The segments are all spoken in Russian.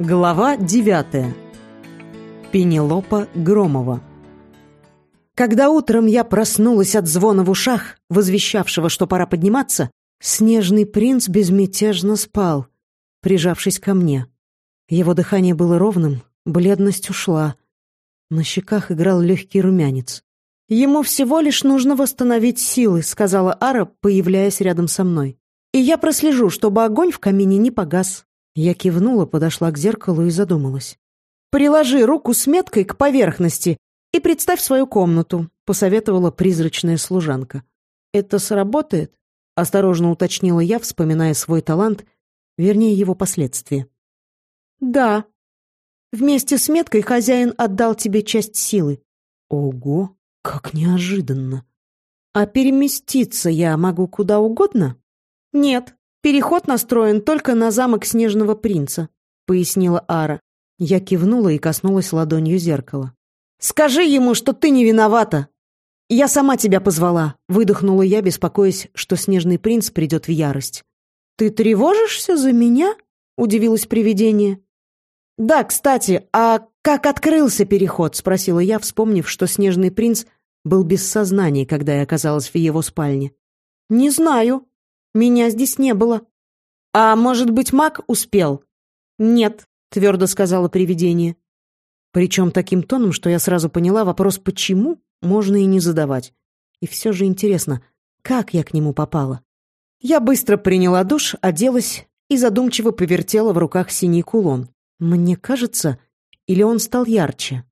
Глава девятая. Пенелопа Громова. Когда утром я проснулась от звона в ушах, возвещавшего, что пора подниматься, снежный принц безмятежно спал, прижавшись ко мне. Его дыхание было ровным, бледность ушла. На щеках играл легкий румянец. «Ему всего лишь нужно восстановить силы», — сказала Ара, появляясь рядом со мной. «И я прослежу, чтобы огонь в камине не погас». Я кивнула, подошла к зеркалу и задумалась. «Приложи руку с меткой к поверхности и представь свою комнату», — посоветовала призрачная служанка. «Это сработает?» — осторожно уточнила я, вспоминая свой талант, вернее, его последствия. «Да. Вместе с меткой хозяин отдал тебе часть силы». «Ого, как неожиданно!» «А переместиться я могу куда угодно?» «Нет, «Переход настроен только на замок Снежного принца», — пояснила Ара. Я кивнула и коснулась ладонью зеркала. «Скажи ему, что ты не виновата!» «Я сама тебя позвала», — выдохнула я, беспокоясь, что Снежный принц придет в ярость. «Ты тревожишься за меня?» — удивилось привидение. «Да, кстати, а как открылся переход?» — спросила я, вспомнив, что Снежный принц был без сознания, когда я оказалась в его спальне. «Не знаю», меня здесь не было. А может быть, маг успел? Нет, твердо сказала привидение. Причем таким тоном, что я сразу поняла, вопрос «почему?» можно и не задавать. И все же интересно, как я к нему попала? Я быстро приняла душ, оделась и задумчиво повертела в руках синий кулон. Мне кажется, или он стал ярче?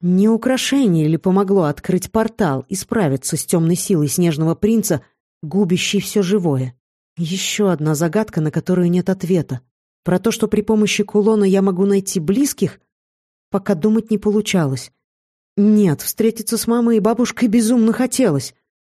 Не украшение ли помогло открыть портал и справиться с темной силой снежного принца, губящей все живое? Еще одна загадка, на которую нет ответа. Про то, что при помощи кулона я могу найти близких, пока думать не получалось. Нет, встретиться с мамой и бабушкой безумно хотелось.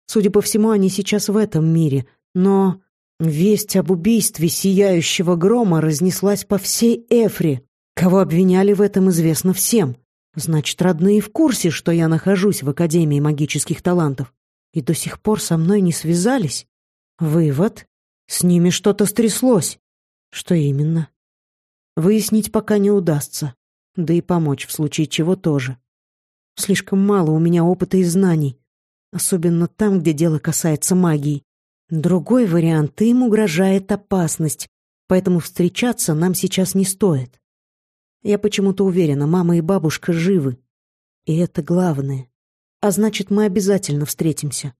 Судя по всему, они сейчас в этом мире. Но весть об убийстве сияющего грома разнеслась по всей Эфре. Кого обвиняли в этом, известно всем. Значит, родные в курсе, что я нахожусь в Академии магических талантов. И до сих пор со мной не связались. Вывод. С ними что-то стряслось. Что именно? Выяснить пока не удастся. Да и помочь в случае чего тоже. Слишком мало у меня опыта и знаний. Особенно там, где дело касается магии. Другой вариант, им угрожает опасность, поэтому встречаться нам сейчас не стоит. Я почему-то уверена, мама и бабушка живы. И это главное. А значит, мы обязательно встретимся.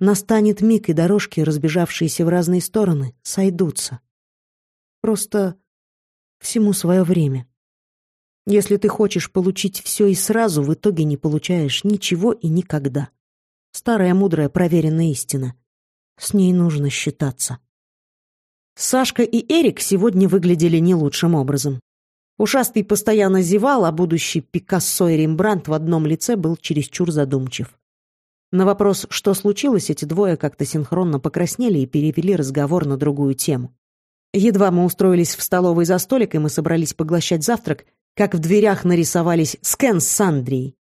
Настанет миг, и дорожки, разбежавшиеся в разные стороны, сойдутся. Просто всему свое время. Если ты хочешь получить все и сразу, в итоге не получаешь ничего и никогда. Старая мудрая проверенная истина. С ней нужно считаться. Сашка и Эрик сегодня выглядели не лучшим образом. Ушастый постоянно зевал, а будущий Пикассо и Рембрандт в одном лице был чересчур задумчив. На вопрос, что случилось, эти двое как-то синхронно покраснели и перевели разговор на другую тему. Едва мы устроились в столовой за столик, и мы собрались поглощать завтрак, как в дверях нарисовались Скэн с Сандрией.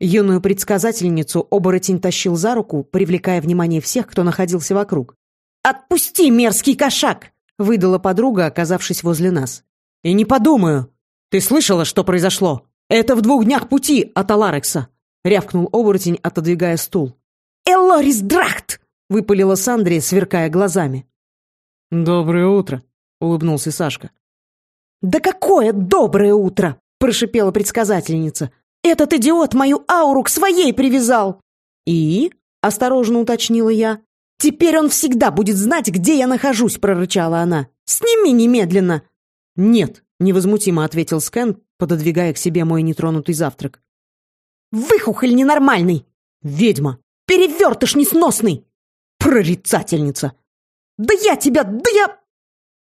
Юную предсказательницу оборотень тащил за руку, привлекая внимание всех, кто находился вокруг. «Отпусти, мерзкий кошак!» — выдала подруга, оказавшись возле нас. «И не подумаю! Ты слышала, что произошло? Это в двух днях пути от Аларекса!» — рявкнул оборотень, отодвигая стул. «Эллорис Драхт!» — выпалила Сандри, сверкая глазами. «Доброе утро!» — улыбнулся Сашка. «Да какое доброе утро!» — прошипела предсказательница. «Этот идиот мою ауру к своей привязал!» «И?» — осторожно уточнила я. «Теперь он всегда будет знать, где я нахожусь!» — прорычала она. «Сними немедленно!» «Нет!» — невозмутимо ответил Скэн, пододвигая к себе мой нетронутый завтрак. Выхухоль ненормальный! Ведьма! Перевертыш несносный! Прорицательница! Да я тебя, да я...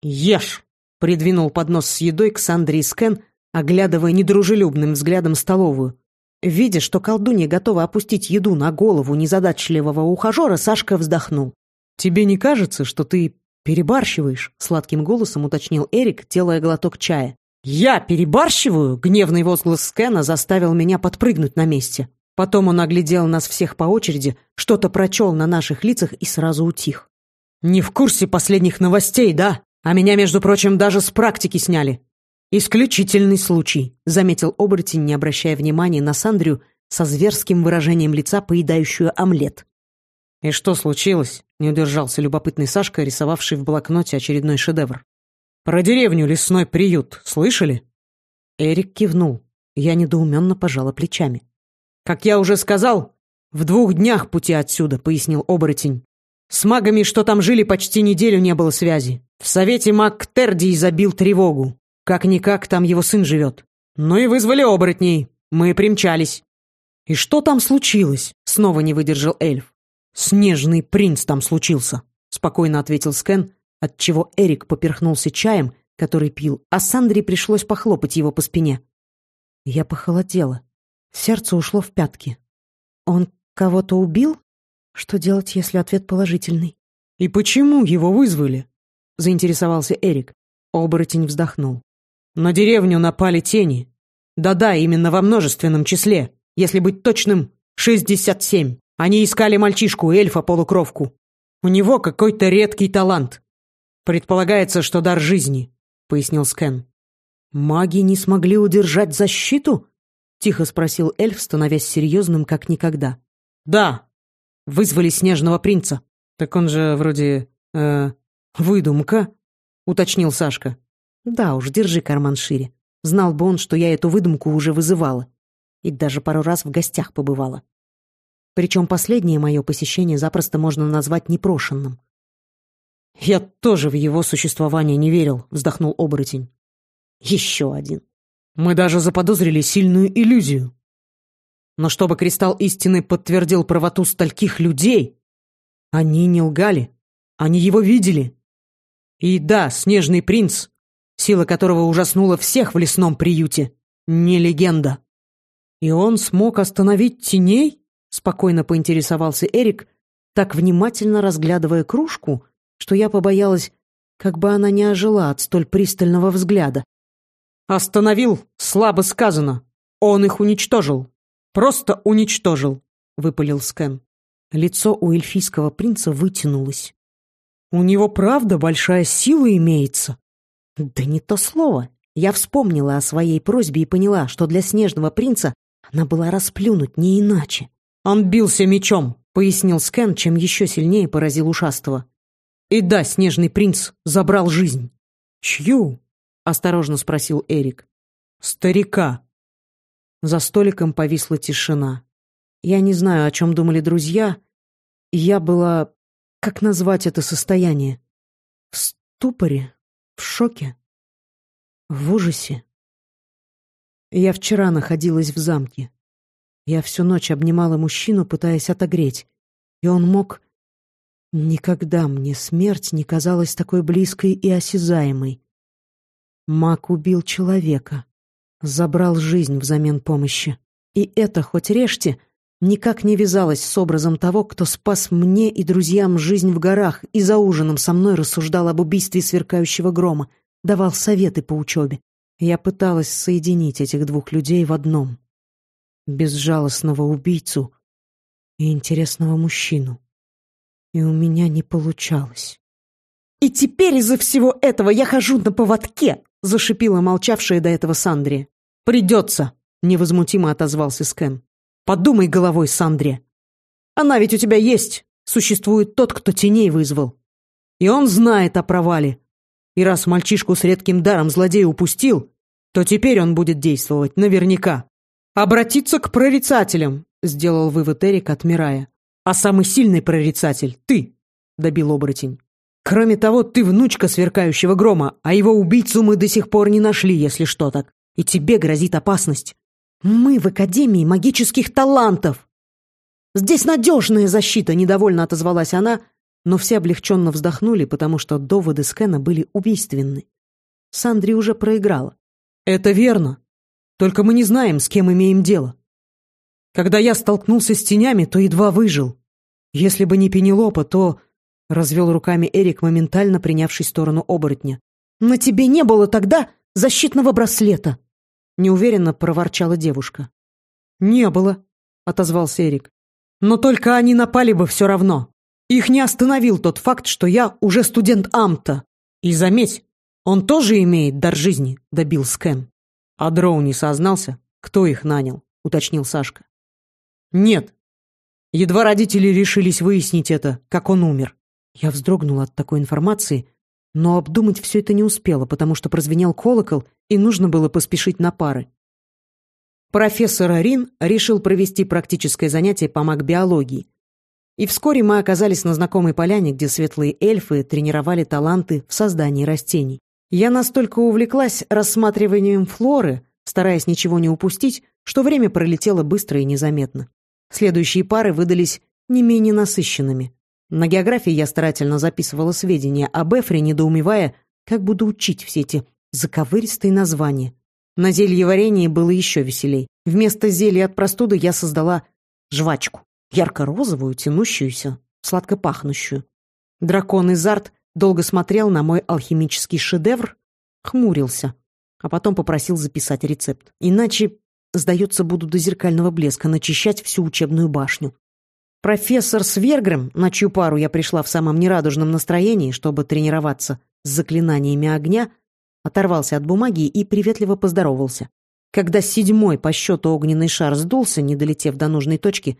Ешь! Придвинул поднос с едой к Сандре и Скен, оглядывая недружелюбным взглядом столовую. Видя, что колдунья готова опустить еду на голову незадачливого ухажера, Сашка вздохнул. «Тебе не кажется, что ты перебарщиваешь?» — сладким голосом уточнил Эрик, делая глоток чая. «Я перебарщиваю?» — гневный возглас Скена заставил меня подпрыгнуть на месте. Потом он оглядел нас всех по очереди, что-то прочел на наших лицах и сразу утих. «Не в курсе последних новостей, да? А меня, между прочим, даже с практики сняли. «Исключительный случай», — заметил оборотень, не обращая внимания на Сандрю со зверским выражением лица, поедающую омлет. «И что случилось?» — не удержался любопытный Сашка, рисовавший в блокноте очередной шедевр. «Про деревню лесной приют слышали?» Эрик кивнул. Я недоуменно пожала плечами. «Как я уже сказал, в двух днях пути отсюда», — пояснил оборотень. «С магами, что там жили, почти неделю не было связи. В совете маг Терди забил тревогу. Как-никак там его сын живет. Ну и вызвали оборотней. Мы примчались». «И что там случилось?» — снова не выдержал эльф. «Снежный принц там случился», — спокойно ответил Скэн, отчего Эрик поперхнулся чаем, который пил, а Сандре пришлось похлопать его по спине. Я похолодела. Сердце ушло в пятки. Он кого-то убил? Что делать, если ответ положительный? «И почему его вызвали?» — заинтересовался Эрик. Оборотень вздохнул. «На деревню напали тени. Да-да, именно во множественном числе. Если быть точным, шестьдесят семь. Они искали мальчишку, эльфа-полукровку. У него какой-то редкий талант. Предполагается, что дар жизни», — пояснил Скэн. «Маги не смогли удержать защиту?» — тихо спросил эльф, становясь серьезным, как никогда. «Да, вызвали снежного принца». «Так он же вроде... э... выдумка», — уточнил Сашка. «Да уж, держи карман шире. Знал бы он, что я эту выдумку уже вызывала. И даже пару раз в гостях побывала. Причем последнее мое посещение запросто можно назвать непрошенным». «Я тоже в его существование не верил», — вздохнул оборотень. Еще один. Мы даже заподозрили сильную иллюзию. Но чтобы кристалл истины подтвердил правоту стольких людей, они не лгали. Они его видели. И да, снежный принц, сила которого ужаснула всех в лесном приюте, не легенда. И он смог остановить теней? Спокойно поинтересовался Эрик, так внимательно разглядывая кружку, что я побоялась, как бы она не ожила от столь пристального взгляда. «Остановил, слабо сказано. Он их уничтожил. Просто уничтожил», — выпалил Скэн. Лицо у эльфийского принца вытянулось. «У него правда большая сила имеется?» «Да не то слово. Я вспомнила о своей просьбе и поняла, что для снежного принца она была расплюнуть не иначе». «Он бился мечом», — пояснил Скэн, чем еще сильнее поразил ушастого. «И да, снежный принц забрал жизнь». «Чью?» осторожно спросил Эрик. Старика. За столиком повисла тишина. Я не знаю, о чем думали друзья. Я была... Как назвать это состояние? В ступоре? В шоке? В ужасе? Я вчера находилась в замке. Я всю ночь обнимала мужчину, пытаясь отогреть. И он мог... Никогда мне смерть не казалась такой близкой и осязаемой. Мак убил человека, забрал жизнь взамен помощи. И это, хоть режьте, никак не вязалось с образом того, кто спас мне и друзьям жизнь в горах и за ужином со мной рассуждал об убийстве сверкающего грома, давал советы по учебе. Я пыталась соединить этих двух людей в одном. Безжалостного убийцу и интересного мужчину. И у меня не получалось. «И теперь из-за всего этого я хожу на поводке!» — зашипела молчавшая до этого Сандри. «Придется!» — невозмутимо отозвался Скэн. «Подумай головой, Сандре. Она ведь у тебя есть. Существует тот, кто теней вызвал. И он знает о провале. И раз мальчишку с редким даром злодей упустил, то теперь он будет действовать наверняка. Обратиться к прорицателям!» — сделал вывод Эрик, отмирая. «А самый сильный прорицатель — ты!» — добил оборотень. Кроме того, ты внучка сверкающего грома, а его убийцу мы до сих пор не нашли, если что так. И тебе грозит опасность. Мы в Академии магических талантов. Здесь надежная защита, недовольно отозвалась она, но все облегченно вздохнули, потому что доводы Скена были убийственны. Сандри уже проиграла. Это верно. Только мы не знаем, с кем имеем дело. Когда я столкнулся с тенями, то едва выжил. Если бы не Пенелопа, то Развел руками Эрик, моментально принявший сторону оборотня. «На тебе не было тогда защитного браслета!» Неуверенно проворчала девушка. «Не было», — отозвался Эрик. «Но только они напали бы все равно. Их не остановил тот факт, что я уже студент Амта. И заметь, Он тоже имеет дар жизни, добил Скэн. А Дроу не сознался, кто их нанял, уточнил Сашка. Нет. Едва родители решились выяснить это, как он умер. Я вздрогнула от такой информации, но обдумать все это не успела, потому что прозвенел колокол, и нужно было поспешить на пары. Профессор Рин решил провести практическое занятие по магбиологии. И вскоре мы оказались на знакомой поляне, где светлые эльфы тренировали таланты в создании растений. Я настолько увлеклась рассматриванием флоры, стараясь ничего не упустить, что время пролетело быстро и незаметно. Следующие пары выдались не менее насыщенными. На географии я старательно записывала сведения об Эфре, недоумевая, как буду учить все эти заковыристые названия. На зельеварении было еще веселей. Вместо зелья от простуды я создала жвачку. Ярко-розовую, тянущуюся, сладко пахнущую. Дракон Изарт долго смотрел на мой алхимический шедевр, хмурился, а потом попросил записать рецепт. Иначе, сдается, буду до зеркального блеска начищать всю учебную башню. Профессор Свергрем, на чью пару я пришла в самом нерадужном настроении, чтобы тренироваться с заклинаниями огня, оторвался от бумаги и приветливо поздоровался. Когда седьмой по счету огненный шар сдулся, не долетев до нужной точки,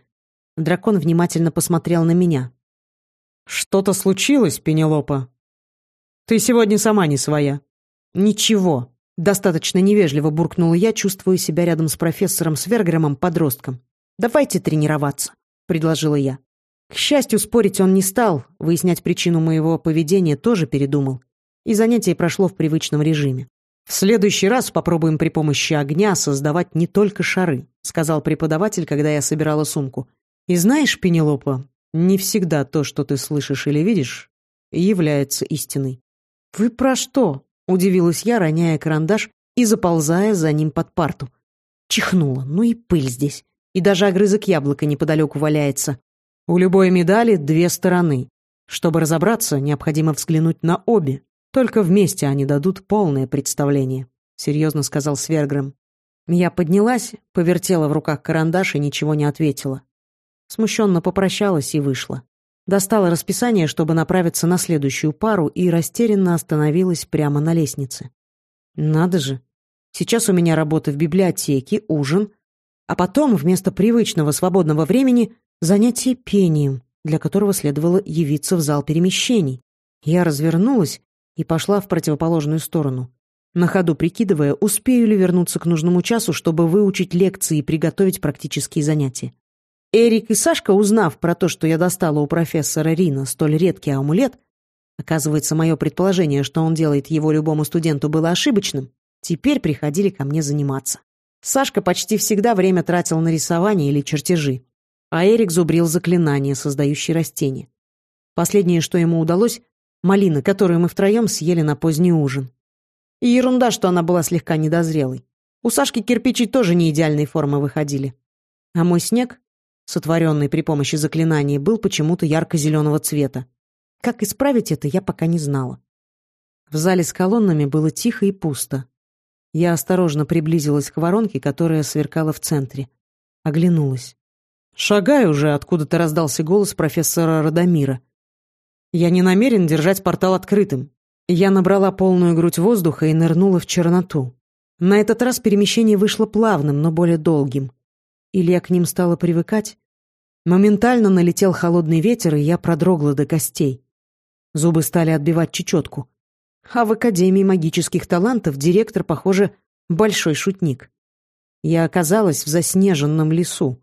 дракон внимательно посмотрел на меня. «Что-то случилось, Пенелопа? Ты сегодня сама не своя». «Ничего», — достаточно невежливо буркнула я, чувствуя себя рядом с профессором Свергремом подростком. «Давайте тренироваться», — предложила я. К счастью, спорить он не стал, выяснять причину моего поведения тоже передумал и занятие прошло в привычном режиме. «В следующий раз попробуем при помощи огня создавать не только шары», сказал преподаватель, когда я собирала сумку. «И знаешь, Пенелопа, не всегда то, что ты слышишь или видишь, является истиной». «Вы про что?» — удивилась я, роняя карандаш и заползая за ним под парту. Чихнула, ну и пыль здесь. И даже огрызок яблока неподалеку валяется. У любой медали две стороны. Чтобы разобраться, необходимо взглянуть на обе. Только вместе они дадут полное представление», — серьезно сказал Сверграм. Я поднялась, повертела в руках карандаш и ничего не ответила. Смущенно попрощалась и вышла. Достала расписание, чтобы направиться на следующую пару, и растерянно остановилась прямо на лестнице. Надо же. Сейчас у меня работа в библиотеке, ужин, а потом вместо привычного свободного времени занятие пением, для которого следовало явиться в зал перемещений. Я развернулась и пошла в противоположную сторону, на ходу прикидывая, успею ли вернуться к нужному часу, чтобы выучить лекции и приготовить практические занятия. Эрик и Сашка, узнав про то, что я достала у профессора Рина столь редкий амулет, оказывается, мое предположение, что он делает его любому студенту, было ошибочным, теперь приходили ко мне заниматься. Сашка почти всегда время тратил на рисование или чертежи, а Эрик зубрил заклинания, создающие растения. Последнее, что ему удалось, малины, которую мы втроем съели на поздний ужин. И ерунда, что она была слегка недозрелой. У Сашки кирпичи тоже не идеальной формы выходили. А мой снег, сотворенный при помощи заклинаний, был почему-то ярко-зеленого цвета. Как исправить это, я пока не знала. В зале с колоннами было тихо и пусто. Я осторожно приблизилась к воронке, которая сверкала в центре. Оглянулась. «Шагай уже!» — откуда-то раздался голос профессора Радомира. Я не намерен держать портал открытым. Я набрала полную грудь воздуха и нырнула в черноту. На этот раз перемещение вышло плавным, но более долгим. Или я к ним стала привыкать? Моментально налетел холодный ветер, и я продрогла до костей. Зубы стали отбивать чечетку. А в Академии магических талантов директор, похоже, большой шутник. Я оказалась в заснеженном лесу.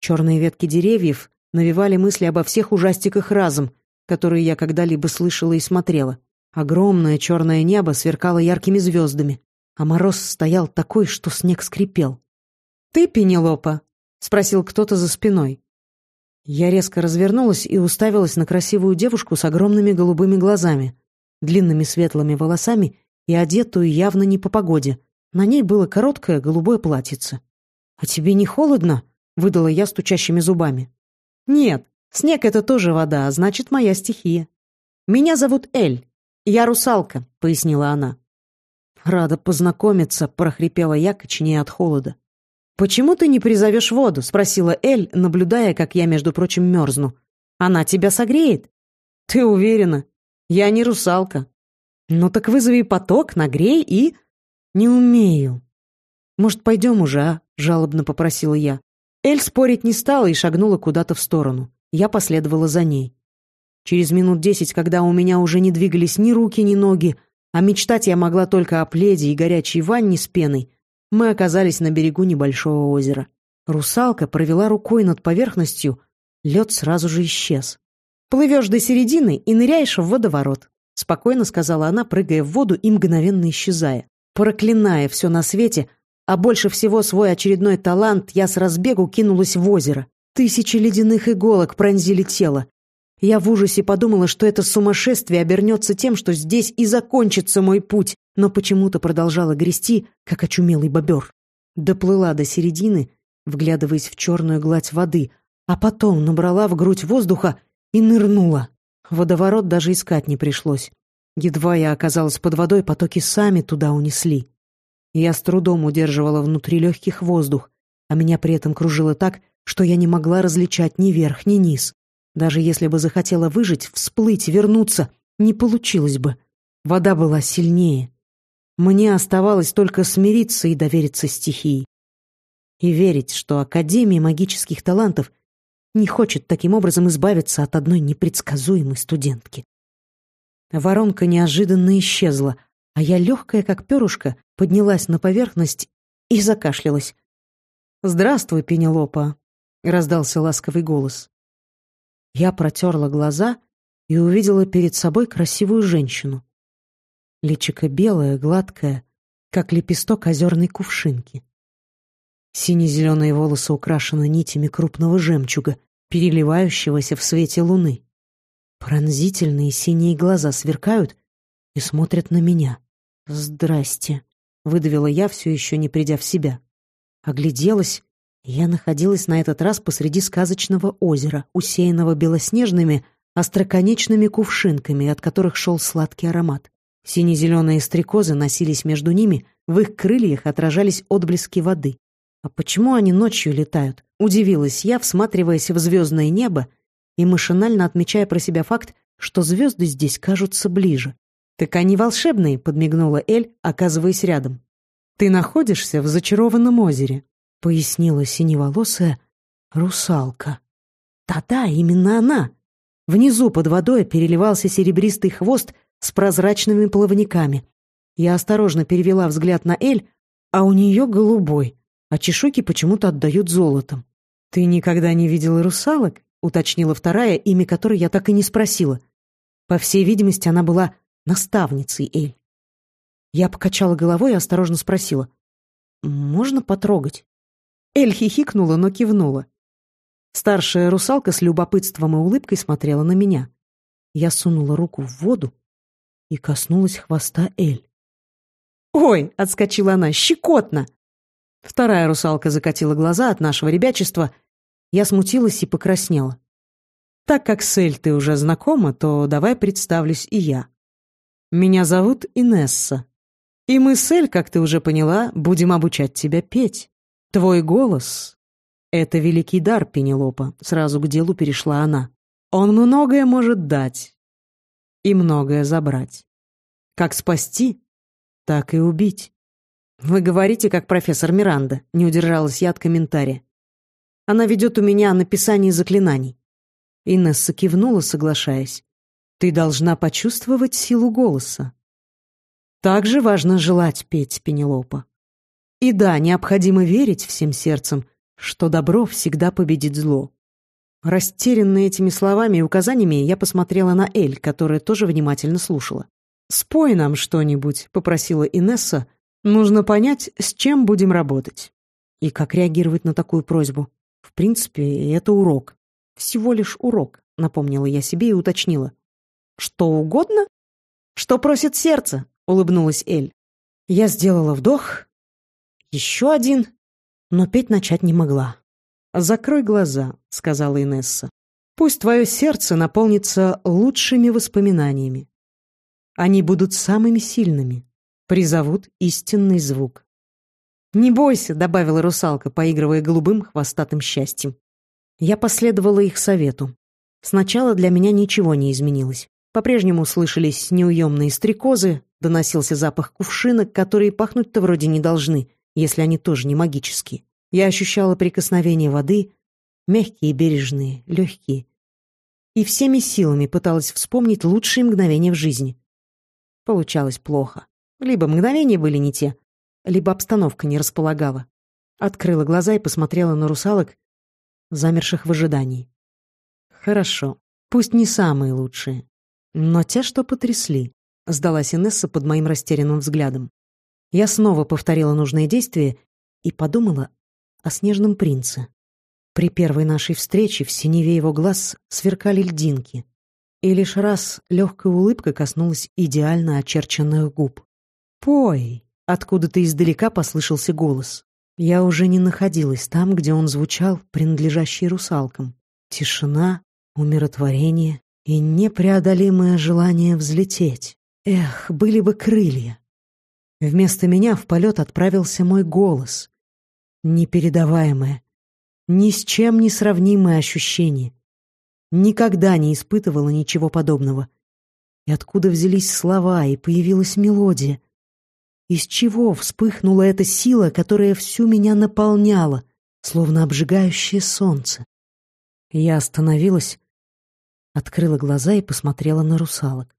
Черные ветки деревьев навевали мысли обо всех ужастиках разом, которые я когда-либо слышала и смотрела. Огромное черное небо сверкало яркими звездами, а мороз стоял такой, что снег скрипел. «Ты, Пенелопа?» — спросил кто-то за спиной. Я резко развернулась и уставилась на красивую девушку с огромными голубыми глазами, длинными светлыми волосами и одетую явно не по погоде. На ней было короткое голубое платьице. «А тебе не холодно?» — выдала я стучащими зубами. «Нет, Снег — это тоже вода, а значит, моя стихия. Меня зовут Эль. Я русалка, — пояснила она. Рада познакомиться, — прохрипела я, коченея от холода. «Почему ты не призовешь воду?» — спросила Эль, наблюдая, как я, между прочим, мерзну. «Она тебя согреет?» «Ты уверена? Я не русалка». «Ну так вызови поток, нагрей и...» «Не умею». «Может, пойдем уже, а?» — жалобно попросила я. Эль спорить не стала и шагнула куда-то в сторону. Я последовала за ней. Через минут десять, когда у меня уже не двигались ни руки, ни ноги, а мечтать я могла только о пледе и горячей ванне с пеной, мы оказались на берегу небольшого озера. Русалка провела рукой над поверхностью, лед сразу же исчез. «Плывешь до середины и ныряешь в водоворот», — спокойно сказала она, прыгая в воду и мгновенно исчезая. Проклиная все на свете, а больше всего свой очередной талант, я с разбегу кинулась в озеро. Тысячи ледяных иголок пронзили тело. Я в ужасе подумала, что это сумасшествие обернется тем, что здесь и закончится мой путь, но почему-то продолжала грести, как очумелый бобер. Доплыла до середины, вглядываясь в черную гладь воды, а потом набрала в грудь воздуха и нырнула. Водоворот даже искать не пришлось. Едва я оказалась под водой, потоки сами туда унесли. Я с трудом удерживала внутри легких воздух, а меня при этом кружило так, что я не могла различать ни верх, ни низ. Даже если бы захотела выжить, всплыть, вернуться, не получилось бы. Вода была сильнее. Мне оставалось только смириться и довериться стихии. И верить, что Академия магических талантов не хочет таким образом избавиться от одной непредсказуемой студентки. Воронка неожиданно исчезла, а я, легкая как перышко, поднялась на поверхность и закашлялась. «Здравствуй, Пенелопа», — раздался ласковый голос. Я протерла глаза и увидела перед собой красивую женщину. Личико белое, гладкое, как лепесток озерной кувшинки. Сине-зеленые волосы украшены нитями крупного жемчуга, переливающегося в свете луны. Пронзительные синие глаза сверкают и смотрят на меня. «Здрасте», — выдавила я, все еще не придя в себя. Огляделась, я находилась на этот раз посреди сказочного озера, усеянного белоснежными, остроконечными кувшинками, от которых шел сладкий аромат. Сине-зеленые стрекозы носились между ними, в их крыльях отражались отблески воды. «А почему они ночью летают?» — удивилась я, всматриваясь в звездное небо и машинально отмечая про себя факт, что звезды здесь кажутся ближе. «Так они волшебные», — подмигнула Эль, оказываясь рядом. «Ты находишься в зачарованном озере», — пояснила синеволосая русалка. «Да-да, именно она!» Внизу под водой переливался серебристый хвост с прозрачными плавниками. Я осторожно перевела взгляд на Эль, а у нее голубой, а чешуйки почему-то отдают золотом. «Ты никогда не видела русалок?» — уточнила вторая, имя которой я так и не спросила. По всей видимости, она была наставницей Эль. Я покачала головой и осторожно спросила. «Можно потрогать?» Эль хихикнула, но кивнула. Старшая русалка с любопытством и улыбкой смотрела на меня. Я сунула руку в воду и коснулась хвоста Эль. «Ой!» — отскочила она. «Щекотно!» Вторая русалка закатила глаза от нашего ребячества. Я смутилась и покраснела. Так как с Эль ты уже знакома, то давай представлюсь и я. Меня зовут Инесса. И мы с Эль, как ты уже поняла, будем обучать тебя петь. Твой голос — это великий дар, Пенелопа. Сразу к делу перешла она. Он многое может дать и многое забрать. Как спасти, так и убить. «Вы говорите, как профессор Миранда», — не удержалась я от комментария. «Она ведет у меня написание заклинаний». Инесса кивнула, соглашаясь. «Ты должна почувствовать силу голоса. Также важно желать петь, Пенелопа. И да, необходимо верить всем сердцем, что добро всегда победит зло». Растерянная этими словами и указаниями, я посмотрела на Эль, которая тоже внимательно слушала. «Спой нам что-нибудь», — попросила Инесса, — Нужно понять, с чем будем работать. И как реагировать на такую просьбу. В принципе, это урок. Всего лишь урок, напомнила я себе и уточнила. Что угодно? Что просит сердце, улыбнулась Эль. Я сделала вдох, еще один, но петь начать не могла. «Закрой глаза», — сказала Инесса. «Пусть твое сердце наполнится лучшими воспоминаниями. Они будут самыми сильными призовут истинный звук. «Не бойся», — добавила русалка, поигрывая голубым хвостатым счастьем. Я последовала их совету. Сначала для меня ничего не изменилось. По-прежнему слышались неуемные стрекозы, доносился запах кувшинок, которые пахнуть-то вроде не должны, если они тоже не магические. Я ощущала прикосновение воды, мягкие, бережные, легкие. И всеми силами пыталась вспомнить лучшие мгновения в жизни. Получалось плохо. Либо мгновения были не те, либо обстановка не располагала. Открыла глаза и посмотрела на русалок, замерших в ожидании. Хорошо. Пусть не самые лучшие, но те, что потрясли, сдалась Инесса под моим растерянным взглядом. Я снова повторила нужные действия и подумала о снежном принце. При первой нашей встрече в синеве его глаз сверкали льдинки, и лишь раз легкая улыбка коснулась идеально очерченных губ. «Пой!» — откуда-то издалека послышался голос. Я уже не находилась там, где он звучал, принадлежащий русалкам. Тишина, умиротворение и непреодолимое желание взлететь. Эх, были бы крылья. Вместо меня в полет отправился мой голос. Непередаваемое, ни с чем не сравнимое ощущение. Никогда не испытывала ничего подобного. И откуда взялись слова, и появилась мелодия? Из чего вспыхнула эта сила, которая всю меня наполняла, словно обжигающее солнце? Я остановилась, открыла глаза и посмотрела на русалок.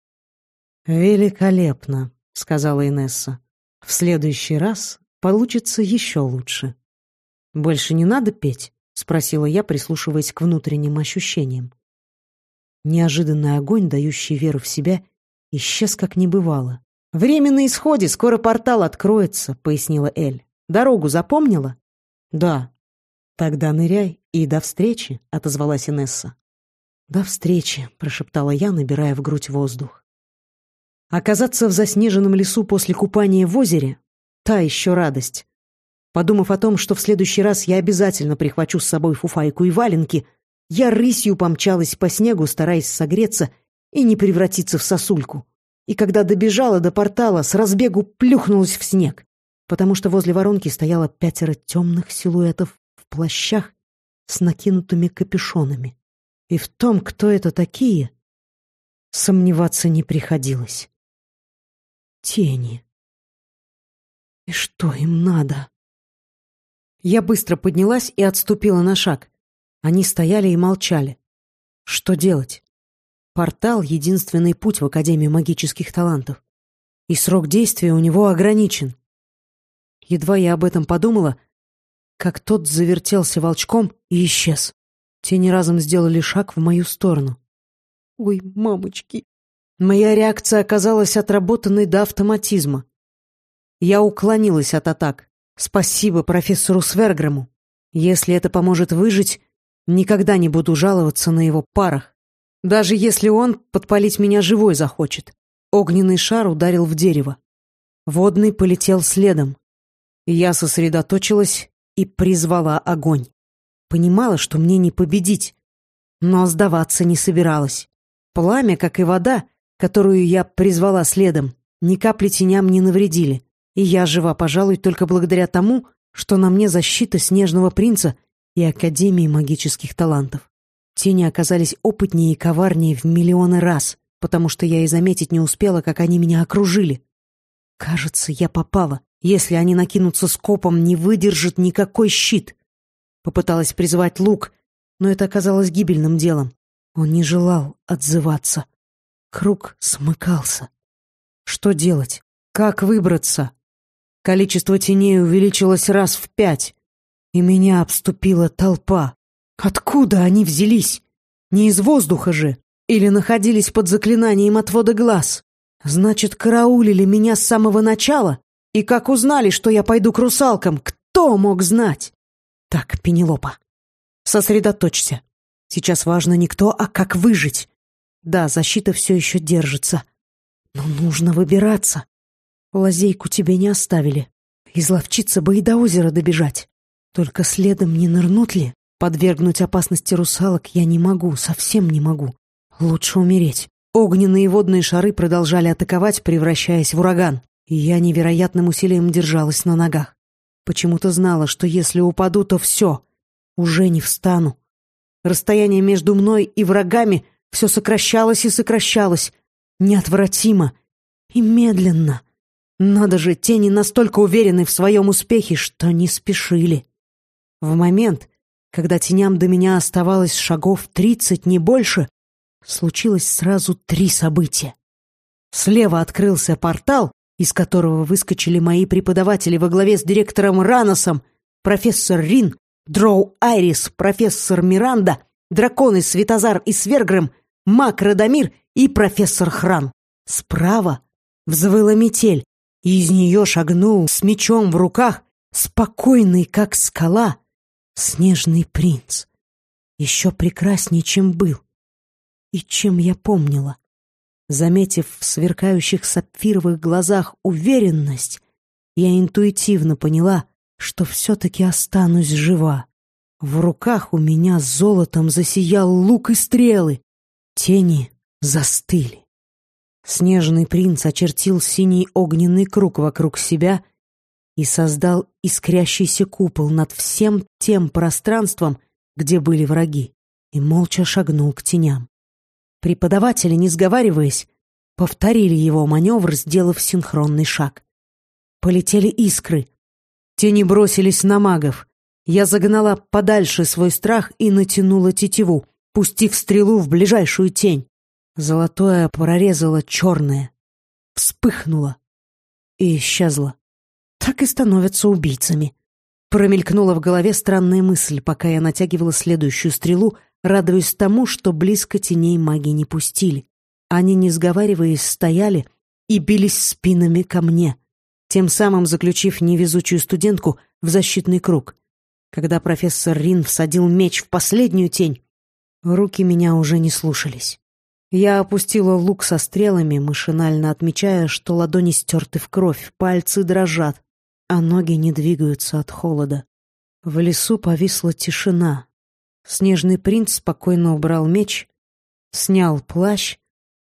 «Великолепно», — сказала Инесса. «В следующий раз получится еще лучше». «Больше не надо петь?» — спросила я, прислушиваясь к внутренним ощущениям. Неожиданный огонь, дающий веру в себя, исчез как не бывало. «Время на исходе, скоро портал откроется», — пояснила Эль. «Дорогу запомнила?» «Да». «Тогда ныряй и до встречи», — отозвалась Инесса. «До встречи», — прошептала я, набирая в грудь воздух. Оказаться в заснеженном лесу после купания в озере — та еще радость. Подумав о том, что в следующий раз я обязательно прихвачу с собой фуфайку и валенки, я рысью помчалась по снегу, стараясь согреться и не превратиться в сосульку. И когда добежала до портала, с разбегу плюхнулась в снег, потому что возле воронки стояло пятеро темных силуэтов в плащах с накинутыми капюшонами. И в том, кто это такие, сомневаться не приходилось. Тени. И что им надо? Я быстро поднялась и отступила на шаг. Они стояли и молчали. Что делать? Портал — единственный путь в Академию магических талантов. И срок действия у него ограничен. Едва я об этом подумала, как тот завертелся волчком и исчез. Тени разом сделали шаг в мою сторону. «Ой, мамочки!» Моя реакция оказалась отработанной до автоматизма. Я уклонилась от атак. Спасибо профессору Сверграму. Если это поможет выжить, никогда не буду жаловаться на его парах. Даже если он подпалить меня живой захочет. Огненный шар ударил в дерево. Водный полетел следом. Я сосредоточилась и призвала огонь. Понимала, что мне не победить, но сдаваться не собиралась. Пламя, как и вода, которую я призвала следом, ни капли теням не навредили, и я жива, пожалуй, только благодаря тому, что на мне защита Снежного Принца и Академии магических талантов. Тени оказались опытнее и коварнее в миллионы раз, потому что я и заметить не успела, как они меня окружили. Кажется, я попала. Если они накинутся скопом, не выдержит никакой щит. Попыталась призвать лук, но это оказалось гибельным делом. Он не желал отзываться. Круг смыкался. Что делать? Как выбраться? Количество теней увеличилось раз в пять, и меня обступила толпа. Откуда они взялись? Не из воздуха же? Или находились под заклинанием отвода глаз? Значит, караулили меня с самого начала? И как узнали, что я пойду к русалкам? Кто мог знать? Так, Пенелопа, сосредоточься. Сейчас важно не кто, а как выжить. Да, защита все еще держится. Но нужно выбираться. Лазейку тебе не оставили. Изловчиться бы и до озера добежать. Только следом не нырнут ли? Подвергнуть опасности русалок я не могу, совсем не могу. Лучше умереть. Огненные водные шары продолжали атаковать, превращаясь в ураган. И я невероятным усилием держалась на ногах. Почему-то знала, что если упаду, то все. Уже не встану. Расстояние между мной и врагами все сокращалось и сокращалось, неотвратимо и медленно. Надо же, тени настолько уверены в своем успехе, что не спешили. В момент, когда теням до меня оставалось шагов тридцать, не больше, случилось сразу три события. Слева открылся портал, из которого выскочили мои преподаватели во главе с директором Раносом, профессор Рин, Дроу Айрис, профессор Миранда, драконы Светозар и Свергрем, маг Радомир и профессор Хран. Справа взвыла метель, и из нее шагнул с мечом в руках, спокойный, как скала, снежный принц. Еще прекраснее, чем был и чем я помнила. Заметив в сверкающих сапфировых глазах уверенность, я интуитивно поняла, что все-таки останусь жива. В руках у меня золотом засиял лук и стрелы. Тени застыли. Снежный принц очертил синий огненный круг вокруг себя и создал искрящийся купол над всем тем пространством, где были враги, и молча шагнул к теням. Преподаватели, не сговариваясь, повторили его маневр, сделав синхронный шаг. Полетели искры. Тени бросились на магов. Я загнала подальше свой страх и натянула тетиву, пустив стрелу в ближайшую тень. Золотое прорезало черное, вспыхнуло и исчезло. Так и становятся убийцами. Промелькнула в голове странная мысль, пока я натягивала следующую стрелу, радуясь тому, что близко теней маги не пустили. Они, не сговариваясь, стояли и бились спинами ко мне, тем самым заключив невезучую студентку в защитный круг. Когда профессор Рин всадил меч в последнюю тень, руки меня уже не слушались. Я опустила лук со стрелами, машинально отмечая, что ладони стерты в кровь, пальцы дрожат, а ноги не двигаются от холода. В лесу повисла тишина, Снежный принц спокойно убрал меч, снял плащ,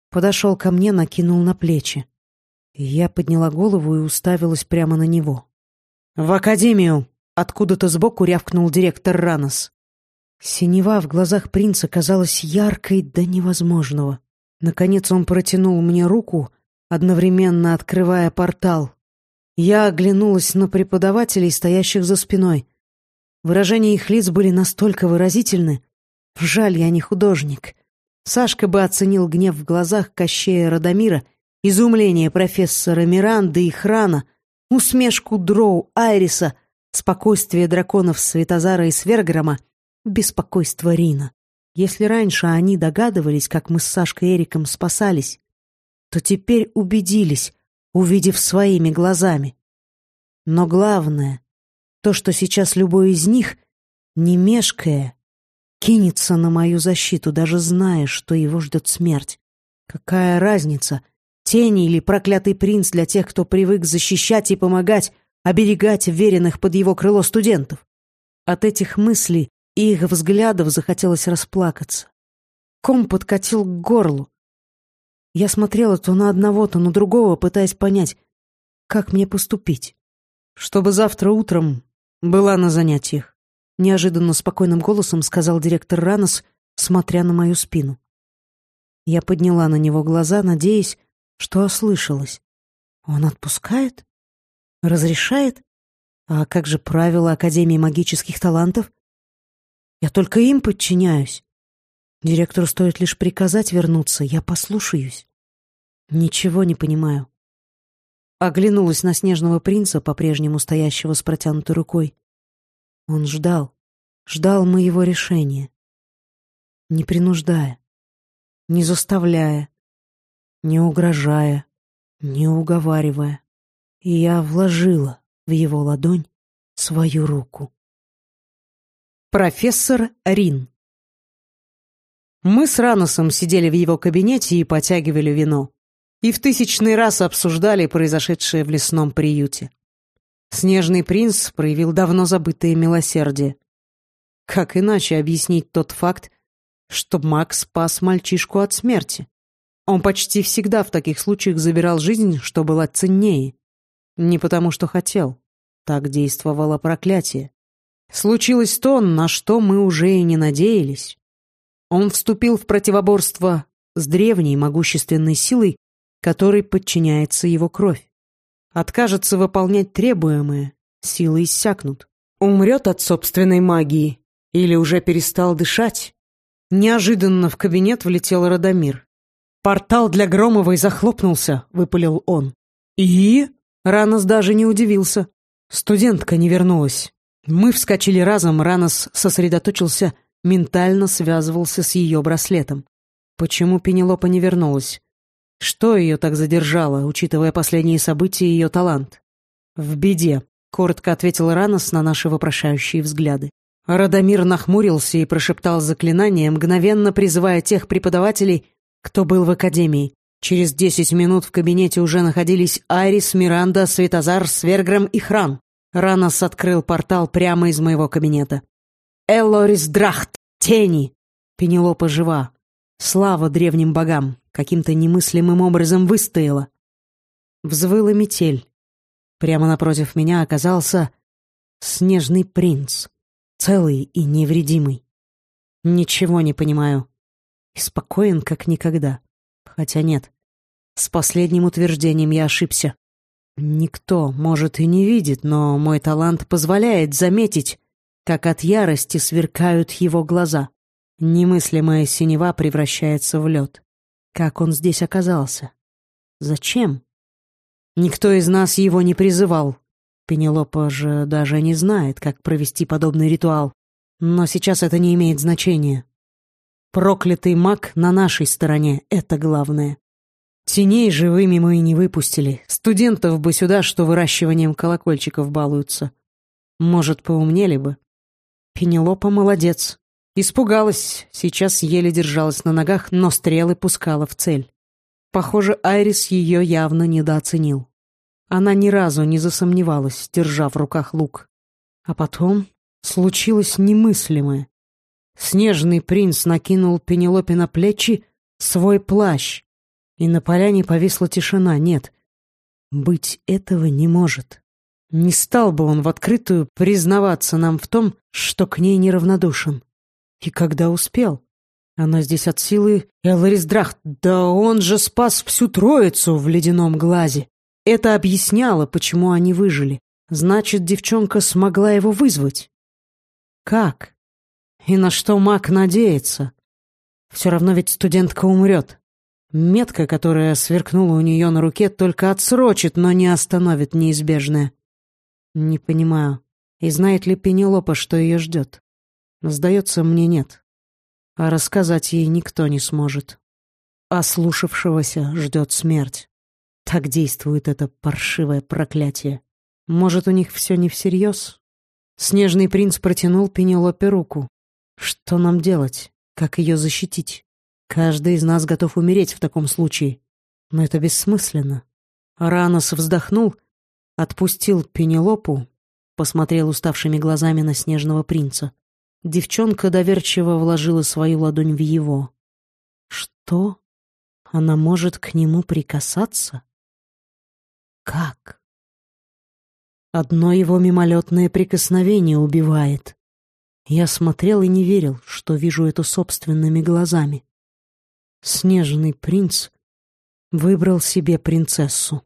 подошел ко мне, накинул на плечи. Я подняла голову и уставилась прямо на него. «В академию!» — откуда-то сбоку рявкнул директор Ранос. Синева в глазах принца казалась яркой до невозможного. Наконец он протянул мне руку, одновременно открывая портал. Я оглянулась на преподавателей, стоящих за спиной. Выражения их лиц были настолько выразительны. Жаль, я не художник. Сашка бы оценил гнев в глазах Кощея Радомира, изумление профессора Миранды и Храна, усмешку Дроу Айриса, спокойствие драконов Светозара и Сверграма, беспокойство Рина. Если раньше они догадывались, как мы с Сашкой Эриком спасались, то теперь убедились, увидев своими глазами. Но главное, то, что сейчас любой из них, не мешкая, кинется на мою защиту, даже зная, что его ждет смерть. Какая разница, тени или проклятый принц для тех, кто привык защищать и помогать, оберегать веренных под его крыло студентов? От этих мыслей и их взглядов захотелось расплакаться. Ком подкатил к горлу. Я смотрела то на одного, то на другого, пытаясь понять, как мне поступить. Чтобы завтра утром «Была на занятиях», — неожиданно спокойным голосом сказал директор Ранос, смотря на мою спину. Я подняла на него глаза, надеясь, что ослышалась. «Он отпускает? Разрешает? А как же правила Академии магических талантов? Я только им подчиняюсь. Директору стоит лишь приказать вернуться, я послушаюсь. Ничего не понимаю. Оглянулась на снежного принца, по-прежнему стоящего с протянутой рукой. Он ждал, ждал моего решения. Не принуждая, не заставляя, не угрожая, не уговаривая. И я вложила в его ладонь свою руку. Профессор Рин Мы с Раносом сидели в его кабинете и потягивали вино и в тысячный раз обсуждали произошедшее в лесном приюте. Снежный принц проявил давно забытое милосердие. Как иначе объяснить тот факт, что Макс спас мальчишку от смерти? Он почти всегда в таких случаях забирал жизнь, что была ценнее. Не потому, что хотел. Так действовало проклятие. Случилось то, на что мы уже и не надеялись. Он вступил в противоборство с древней могущественной силой, которой подчиняется его кровь. Откажется выполнять требуемое, силы иссякнут. Умрет от собственной магии или уже перестал дышать. Неожиданно в кабинет влетел Радомир. «Портал для Громовой захлопнулся», — выпалил он. «И?» — Ранос даже не удивился. Студентка не вернулась. Мы вскочили разом, Ранос сосредоточился, ментально связывался с ее браслетом. Почему Пенелопа не вернулась? Что ее так задержало, учитывая последние события и ее талант? «В беде», — коротко ответил Ранос на наши вопрошающие взгляды. Радомир нахмурился и прошептал заклинание, мгновенно призывая тех преподавателей, кто был в академии. Через десять минут в кабинете уже находились Айрис, Миранда, Светозар, Сверграм и Хран. Ранос открыл портал прямо из моего кабинета. «Элорис Драхт! Тени!» Пенелопа жива. Слава древним богам! Каким-то немыслимым образом выстояла. Взвыла метель. Прямо напротив меня оказался снежный принц, целый и невредимый. Ничего не понимаю. И спокоен, как никогда. Хотя нет, с последним утверждением я ошибся. Никто, может, и не видит, но мой талант позволяет заметить, как от ярости сверкают его глаза. Немыслимая синева превращается в лед. Как он здесь оказался? Зачем? Никто из нас его не призывал. Пенелопа же даже не знает, как провести подобный ритуал. Но сейчас это не имеет значения. Проклятый маг на нашей стороне — это главное. Теней живыми мы и не выпустили. Студентов бы сюда, что выращиванием колокольчиков балуются. Может, поумнели бы. Пенелопа молодец. Испугалась, сейчас еле держалась на ногах, но стрелы пускала в цель. Похоже, Айрис ее явно недооценил. Она ни разу не засомневалась, держа в руках лук. А потом случилось немыслимое. Снежный принц накинул Пенелопе на плечи свой плащ, и на поляне повисла тишина. Нет, быть этого не может. Не стал бы он в открытую признаваться нам в том, что к ней неравнодушен. И когда успел? Она здесь от силы Эларис Драхт. Да он же спас всю троицу в ледяном глазе. Это объясняло, почему они выжили. Значит, девчонка смогла его вызвать. Как? И на что маг надеется? Все равно ведь студентка умрет. Метка, которая сверкнула у нее на руке, только отсрочит, но не остановит неизбежное. Не понимаю, и знает ли Пенелопа, что ее ждет? Сдается мне нет. А рассказать ей никто не сможет. А слушавшегося ждет смерть. Так действует это паршивое проклятие. Может, у них все не всерьез? Снежный принц протянул Пенелопе руку. Что нам делать? Как ее защитить? Каждый из нас готов умереть в таком случае. Но это бессмысленно. Ранос вздохнул, отпустил Пенелопу, посмотрел уставшими глазами на снежного принца. Девчонка доверчиво вложила свою ладонь в его. Что? Она может к нему прикасаться? Как? Одно его мимолетное прикосновение убивает. Я смотрел и не верил, что вижу это собственными глазами. Снежный принц выбрал себе принцессу.